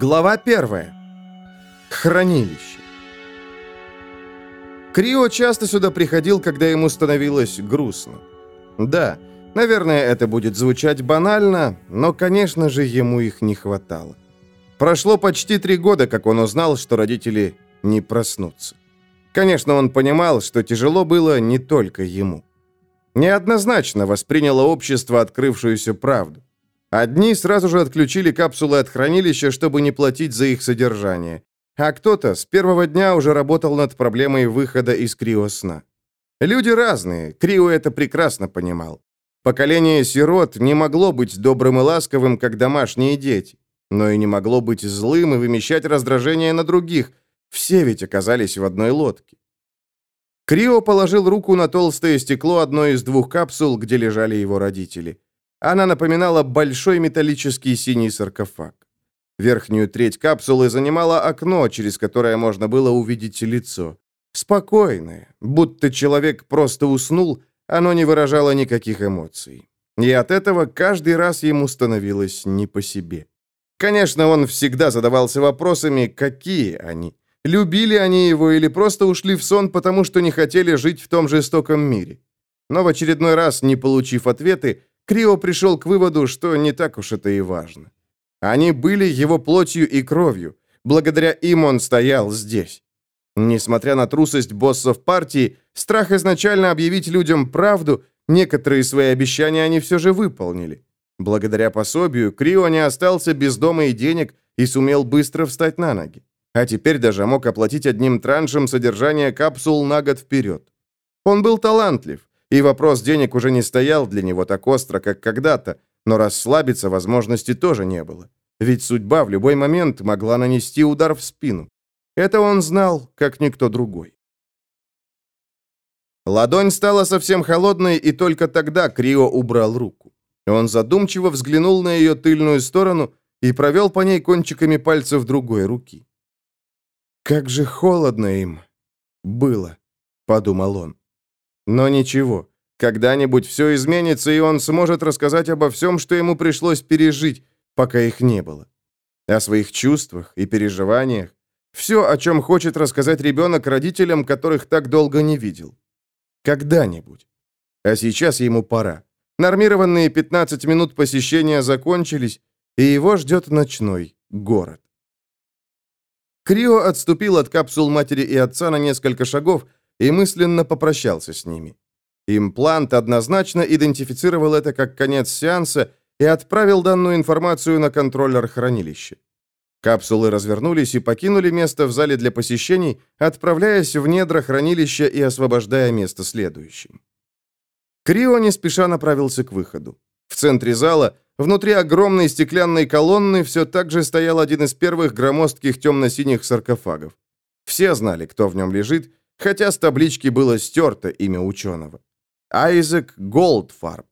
Глава первая. Хранилище. Крио часто сюда приходил, когда ему становилось грустно. Да, наверное, это будет звучать банально, но, конечно же, ему их не хватало. Прошло почти три года, как он узнал, что родители не проснутся. Конечно, он понимал, что тяжело было не только ему. Неоднозначно восприняло общество открывшуюся правду. Одни сразу же отключили капсулы от хранилища, чтобы не платить за их содержание, а кто-то с первого дня уже работал над проблемой выхода из криосна. Люди разные, Крио это прекрасно понимал. Поколение сирот не могло быть добрым и ласковым, как домашние дети, но и не могло быть злым и вымещать раздражение на других. Все ведь оказались в одной лодке. Крио положил руку на толстое стекло одной из двух капсул, где лежали его родители. Она напоминала большой металлический синий саркофаг. Верхнюю треть капсулы занимало окно, через которое можно было увидеть лицо. Спокойное, будто человек просто уснул, оно не выражало никаких эмоций. И от этого каждый раз ему становилось не по себе. Конечно, он всегда задавался вопросами, какие они. Любили они его или просто ушли в сон, потому что не хотели жить в том жестоком мире. Но в очередной раз, не получив ответы, Крио пришел к выводу, что не так уж это и важно. Они были его плотью и кровью. Благодаря им он стоял здесь. Несмотря на трусость боссов партии, страх изначально объявить людям правду, некоторые свои обещания они все же выполнили. Благодаря пособию Крио не остался без дома и денег и сумел быстро встать на ноги. А теперь даже мог оплатить одним траншем содержание капсул на год вперед. Он был талантлив, и вопрос денег уже не стоял для него так остро, как когда-то, но расслабиться возможности тоже не было. Ведь судьба в любой момент могла нанести удар в спину. Это он знал, как никто другой. Ладонь стала совсем холодной, и только тогда Крио убрал руку. Он задумчиво взглянул на ее тыльную сторону и провел по ней кончиками пальцев другой руки. «Как же холодно им было», — подумал он. Но ничего, когда-нибудь все изменится, и он сможет рассказать обо всем, что ему пришлось пережить, пока их не было. О своих чувствах и переживаниях. Все, о чем хочет рассказать ребенок родителям, которых так долго не видел. Когда-нибудь. А сейчас ему пора. Нормированные 15 минут посещения закончились, и его ждет ночной город. Крио отступил от капсул матери и отца на несколько шагов, и мысленно попрощался с ними. Имплант однозначно идентифицировал это как конец сеанса и отправил данную информацию на контроллер хранилища. Капсулы развернулись и покинули место в зале для посещений, отправляясь в недра хранилища и освобождая место следующим. Крио не спеша направился к выходу. В центре зала, внутри огромной стеклянной колонны, все так же стоял один из первых громоздких темно-синих саркофагов. Все знали, кто в нем лежит, хотя с таблички было стерто имя ученого. Айзек Голдфарб.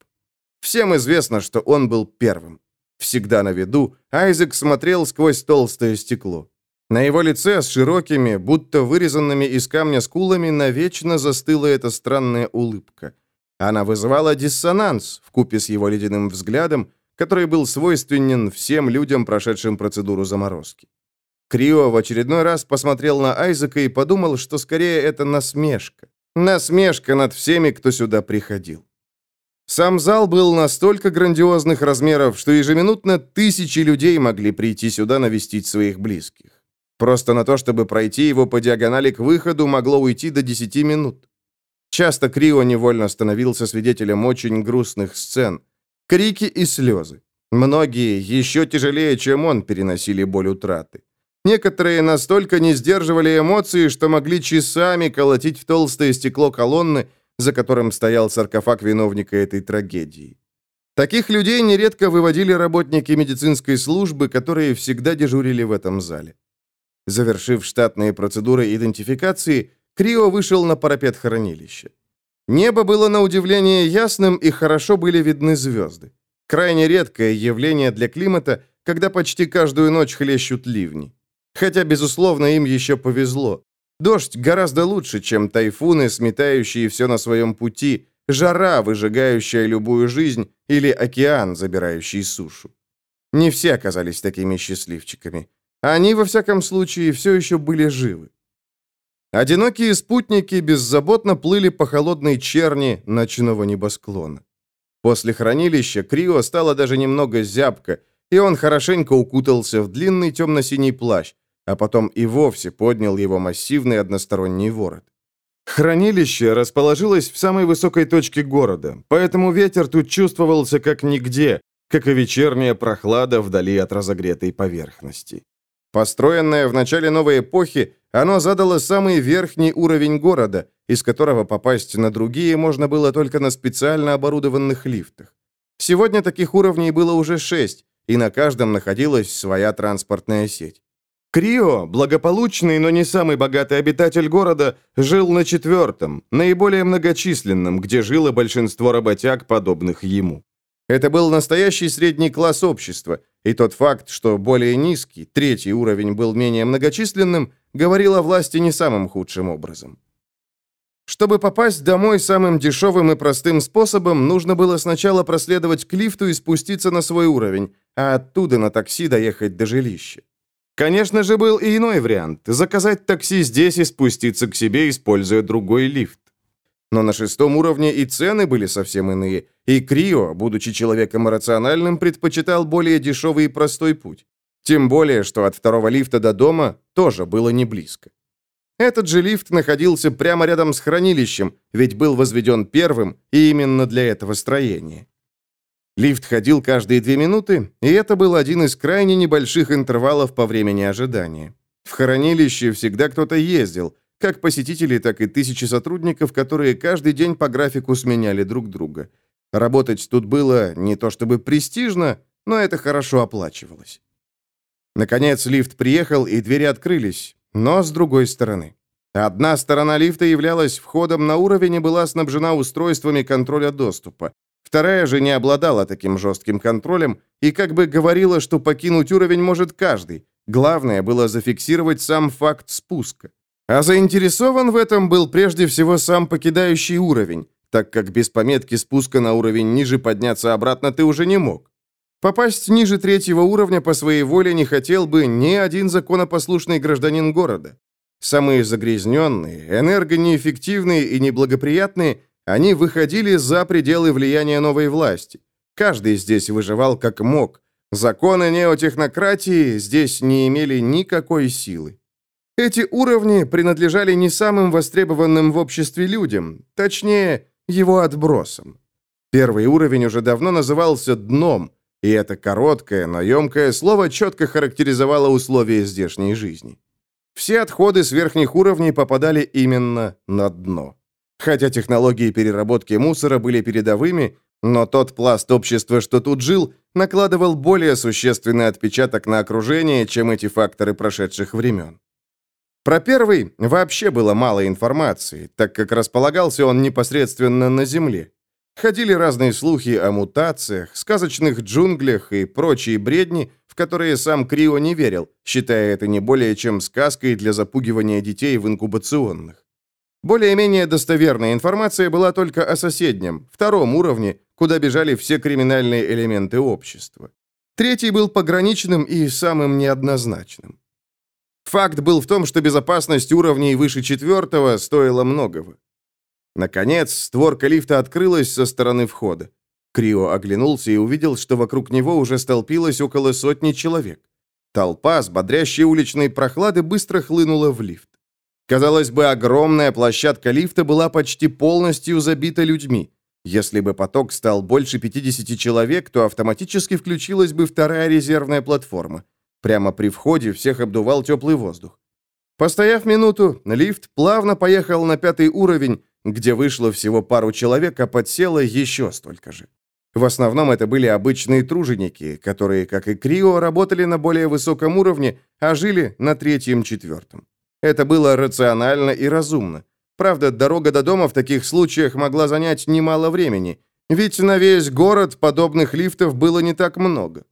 Всем известно, что он был первым. Всегда на виду, Айзек смотрел сквозь толстое стекло. На его лице с широкими, будто вырезанными из камня скулами, навечно застыла эта странная улыбка. Она вызывала диссонанс в купе с его ледяным взглядом, который был свойственен всем людям, прошедшим процедуру заморозки. Крио в очередной раз посмотрел на Айзека и подумал, что скорее это насмешка. Насмешка над всеми, кто сюда приходил. Сам зал был настолько грандиозных размеров, что ежеминутно тысячи людей могли прийти сюда навестить своих близких. Просто на то, чтобы пройти его по диагонали к выходу, могло уйти до 10 минут. Часто Крио невольно становился свидетелем очень грустных сцен. Крики и слезы. Многие, еще тяжелее, чем он, переносили боль утраты. Некоторые настолько не сдерживали эмоции, что могли часами колотить в толстое стекло колонны, за которым стоял саркофаг виновника этой трагедии. Таких людей нередко выводили работники медицинской службы, которые всегда дежурили в этом зале. Завершив штатные процедуры идентификации, Крио вышел на парапет хранилища. Небо было на удивление ясным, и хорошо были видны звезды. Крайне редкое явление для климата, когда почти каждую ночь хлещут ливни. Хотя, безусловно, им еще повезло. Дождь гораздо лучше, чем тайфуны, сметающие все на своем пути, жара, выжигающая любую жизнь, или океан, забирающий сушу. Не все оказались такими счастливчиками. Они, во всяком случае, все еще были живы. Одинокие спутники беззаботно плыли по холодной черни ночного небосклона. После хранилища Крио стало даже немного зябко, и он хорошенько укутался в длинный темно-синий плащ, а потом и вовсе поднял его массивный односторонний ворот. Хранилище расположилось в самой высокой точке города, поэтому ветер тут чувствовался как нигде, как и вечерняя прохлада вдали от разогретой поверхности. Построенное в начале новой эпохи, оно задало самый верхний уровень города, из которого попасть на другие можно было только на специально оборудованных лифтах. Сегодня таких уровней было уже шесть, и на каждом находилась своя транспортная сеть. Крио, благополучный, но не самый богатый обитатель города, жил на четвертом, наиболее многочисленном, где жило большинство работяг, подобных ему. Это был настоящий средний класс общества, и тот факт, что более низкий, третий уровень был менее многочисленным, говорил о власти не самым худшим образом. Чтобы попасть домой самым дешевым и простым способом, нужно было сначала проследовать к лифту и спуститься на свой уровень, а оттуда на такси доехать до жилища. Конечно же, был и иной вариант – заказать такси здесь и спуститься к себе, используя другой лифт. Но на шестом уровне и цены были совсем иные, и Крио, будучи человеком рациональным, предпочитал более дешевый и простой путь. Тем более, что от второго лифта до дома тоже было не близко. Этот же лифт находился прямо рядом с хранилищем, ведь был возведен первым и именно для этого строения. Лифт ходил каждые две минуты, и это был один из крайне небольших интервалов по времени ожидания. В хранилище всегда кто-то ездил, как посетители, так и тысячи сотрудников, которые каждый день по графику сменяли друг друга. Работать тут было не то чтобы престижно, но это хорошо оплачивалось. Наконец лифт приехал, и двери открылись, но с другой стороны. Одна сторона лифта являлась входом на уровень и была снабжена устройствами контроля доступа. Вторая же не обладала таким жестким контролем и как бы говорила, что покинуть уровень может каждый. Главное было зафиксировать сам факт спуска. А заинтересован в этом был прежде всего сам покидающий уровень, так как без пометки спуска на уровень ниже подняться обратно ты уже не мог. Попасть ниже третьего уровня по своей воле не хотел бы ни один законопослушный гражданин города. Самые загрязненные, энергонеэффективные и неблагоприятные они выходили за пределы влияния новой власти. Каждый здесь выживал как мог. Законы неотехнократии здесь не имели никакой силы. Эти уровни принадлежали не самым востребованным в обществе людям, точнее, его отбросам. Первый уровень уже давно назывался «дном», и это короткое, но емкое слово четко характеризовало условия здешней жизни. Все отходы с верхних уровней попадали именно на дно. Хотя технологии переработки мусора были передовыми, но тот пласт общества, что тут жил, накладывал более существенный отпечаток на окружение, чем эти факторы прошедших времен. Про первый вообще было мало информации, так как располагался он непосредственно на Земле. Ходили разные слухи о мутациях, сказочных джунглях и прочие бредни, в которые сам Крио не верил, считая это не более чем сказкой для запугивания детей в инкубационных. Более-менее достоверная информация была только о соседнем, втором уровне, куда бежали все криминальные элементы общества. Третий был пограничным и самым неоднозначным. Факт был в том, что безопасность уровней выше четвертого стоила многого. Наконец, створка лифта открылась со стороны входа. Крио оглянулся и увидел, что вокруг него уже столпилось около сотни человек. Толпа с бодрящей уличной прохлады быстро хлынула в лифт. Казалось бы, огромная площадка лифта была почти полностью забита людьми. Если бы поток стал больше 50 человек, то автоматически включилась бы вторая резервная платформа. Прямо при входе всех обдувал теплый воздух. Постояв минуту, лифт плавно поехал на пятый уровень, где вышло всего пару человек, а подсело еще столько же. В основном это были обычные труженики, которые, как и Крио, работали на более высоком уровне, а жили на третьем-четвертом. Это было рационально и разумно. Правда, дорога до дома в таких случаях могла занять немало времени, ведь на весь город подобных лифтов было не так много.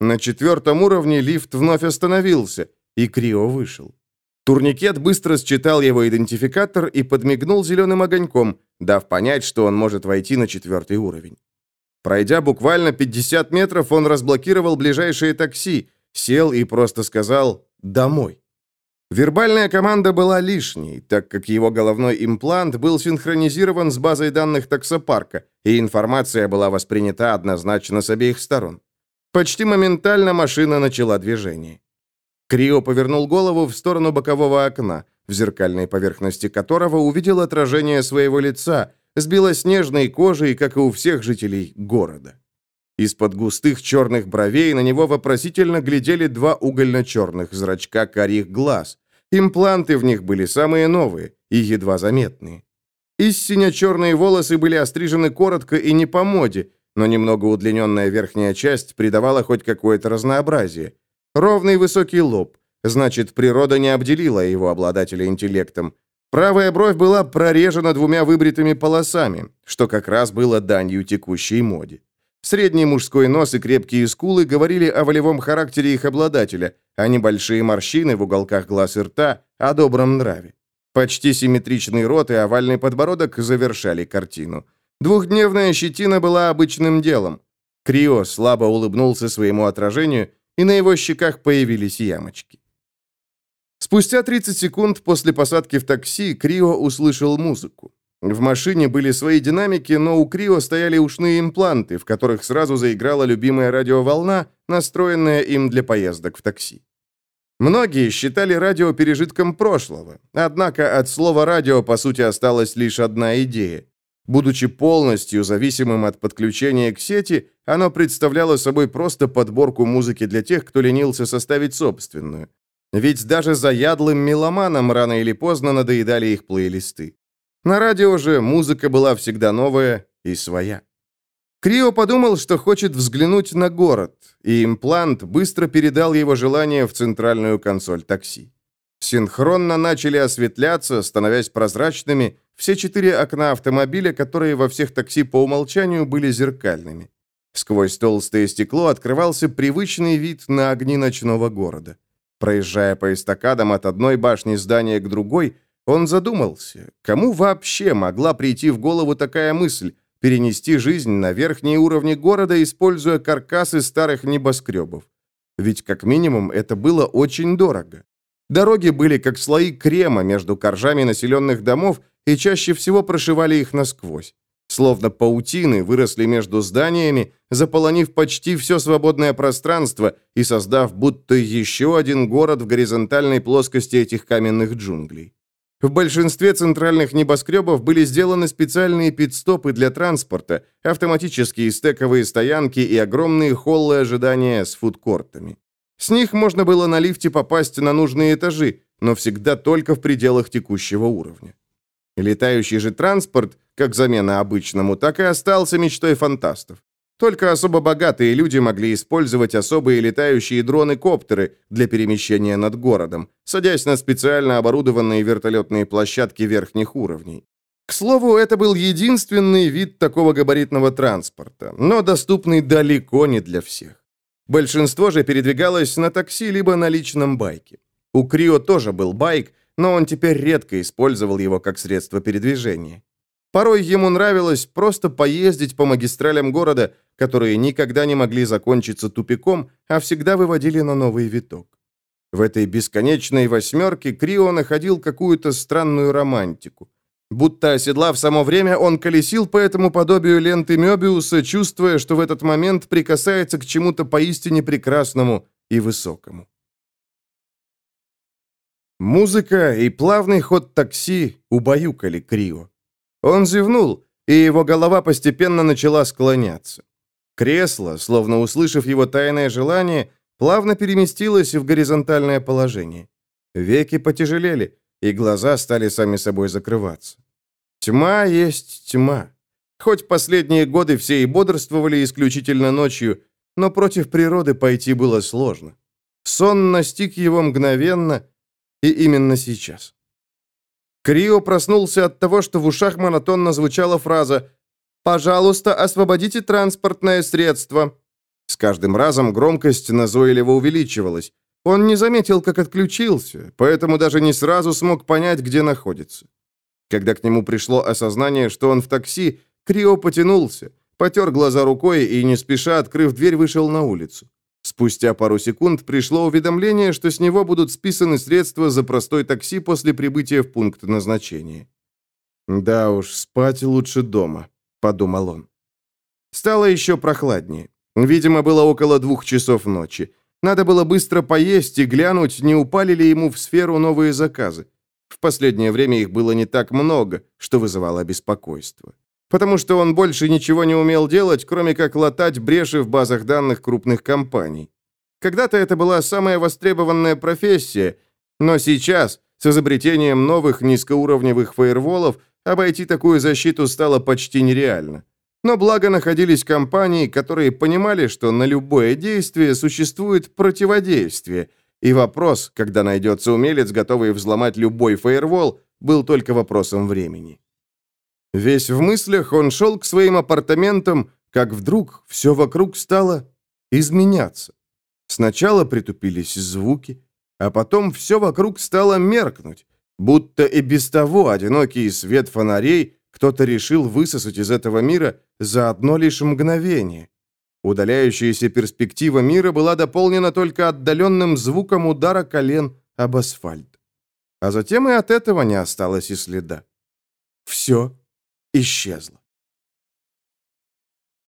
На четвертом уровне лифт вновь остановился, и Крио вышел. Турникет быстро считал его идентификатор и подмигнул зеленым огоньком, дав понять, что он может войти на четвертый уровень. Пройдя буквально 50 метров, он разблокировал ближайшее такси, сел и просто сказал домой. Вербальная команда была лишней, так как его головной имплант был синхронизирован с базой данных таксопарка, и информация была воспринята однозначно с обеих сторон. Почти моментально машина начала движение. Крио повернул голову в сторону бокового окна, в зеркальной поверхности которого увидел отражение своего лица с белоснежной кожей, как и у всех жителей города. Из-под густых черных бровей на него вопросительно глядели два угольно-черных зрачка карих глаз, Импланты в них были самые новые и едва заметные. Истинно черные волосы были острижены коротко и не по моде, но немного удлиненная верхняя часть придавала хоть какое-то разнообразие. Ровный высокий лоб, значит, природа не обделила его обладателя интеллектом. Правая бровь была прорежена двумя выбритыми полосами, что как раз было данью текущей моде. Средний мужской нос и крепкие скулы говорили о волевом характере их обладателя, а небольшие морщины в уголках глаз и рта – о добром нраве. Почти симметричный рот и овальный подбородок завершали картину. Двухдневная щетина была обычным делом. Крио слабо улыбнулся своему отражению, и на его щеках появились ямочки. Спустя 30 секунд после посадки в такси Крио услышал музыку. В машине были свои динамики, но у Крио стояли ушные импланты, в которых сразу заиграла любимая радиоволна, настроенная им для поездок в такси. Многие считали радио пережитком прошлого, однако от слова «радио» по сути осталась лишь одна идея. Будучи полностью зависимым от подключения к сети, оно представляло собой просто подборку музыки для тех, кто ленился составить собственную. Ведь даже заядлым меломанам рано или поздно надоедали их плейлисты. На радио же музыка была всегда новая и своя. Крио подумал, что хочет взглянуть на город, и имплант быстро передал его желание в центральную консоль такси. Синхронно начали осветляться, становясь прозрачными, все четыре окна автомобиля, которые во всех такси по умолчанию были зеркальными. Сквозь толстое стекло открывался привычный вид на огни ночного города. Проезжая по эстакадам от одной башни здания к другой, он задумался, кому вообще могла прийти в голову такая мысль перенести жизнь на верхние уровни города, используя каркасы старых небоскребов. Ведь как минимум это было очень дорого. Дороги были как слои крема между коржами населенных домов и чаще всего прошивали их насквозь. Словно паутины выросли между зданиями, заполонив почти все свободное пространство и создав будто еще один город в горизонтальной плоскости этих каменных джунглей. В большинстве центральных небоскребов были сделаны специальные пит-стопы для транспорта, автоматические стековые стоянки и огромные холлы ожидания с фудкортами. С них можно было на лифте попасть на нужные этажи, но всегда только в пределах текущего уровня. Летающий же транспорт, как замена обычному, так и остался мечтой фантастов. Только особо богатые люди могли использовать особые летающие дроны-коптеры для перемещения над городом, садясь на специально оборудованные вертолетные площадки верхних уровней. К слову, это был единственный вид такого габаритного транспорта, но доступный далеко не для всех. Большинство же передвигалось на такси либо на личном байке. У Крио тоже был байк, но он теперь редко использовал его как средство передвижения. Порой ему нравилось просто поездить по магистралям города, которые никогда не могли закончиться тупиком, а всегда выводили на новый виток. В этой бесконечной восьмерке Крио находил какую-то странную романтику. Будто оседлав само время, он колесил по этому подобию ленты Мёбиуса, чувствуя, что в этот момент прикасается к чему-то поистине прекрасному и высокому. Музыка и плавный ход такси убаюкали Крио. Он зевнул, и его голова постепенно начала склоняться. Кресло, словно услышав его тайное желание, плавно переместилось в горизонтальное положение. Веки потяжелели, и глаза стали сами собой закрываться. Тьма есть тьма. Хоть последние годы все и бодрствовали исключительно ночью, но против природы пойти было сложно. Сон настиг его мгновенно и именно сейчас. Крио проснулся от того, что в ушах монотонно звучала фраза «Пожалуйста, освободите транспортное средство». С каждым разом громкость назойливо увеличивалась. Он не заметил, как отключился, поэтому даже не сразу смог понять, где находится. Когда к нему пришло осознание, что он в такси, Крио потянулся, потер глаза рукой и, не спеша открыв дверь, вышел на улицу. Спустя пару секунд пришло уведомление, что с него будут списаны средства за простой такси после прибытия в пункт назначения. «Да уж, спать лучше дома», — подумал он. Стало еще прохладнее. Видимо, было около двух часов ночи. Надо было быстро поесть и глянуть, не упали ли ему в сферу новые заказы. В последнее время их было не так много, что вызывало беспокойство. Потому что он больше ничего не умел делать, кроме как латать бреши в базах данных крупных компаний. Когда-то это была самая востребованная профессия, но сейчас, с изобретением новых низкоуровневых фаерволов, обойти такую защиту стало почти нереально. Но благо находились компании, которые понимали, что на любое действие существует противодействие, и вопрос, когда найдется умелец, готовый взломать любой фаервол, был только вопросом времени. Весь в мыслях он шел к своим апартаментам, как вдруг все вокруг стало изменяться. Сначала притупились звуки, а потом все вокруг стало меркнуть, будто и без того одинокий свет фонарей кто-то решил высосать из этого мира за одно лишь мгновение. Удаляющаяся перспектива мира была дополнена только отдаленным звуком удара колен об асфальт. А затем и от этого не осталось и следа. Все исчезло.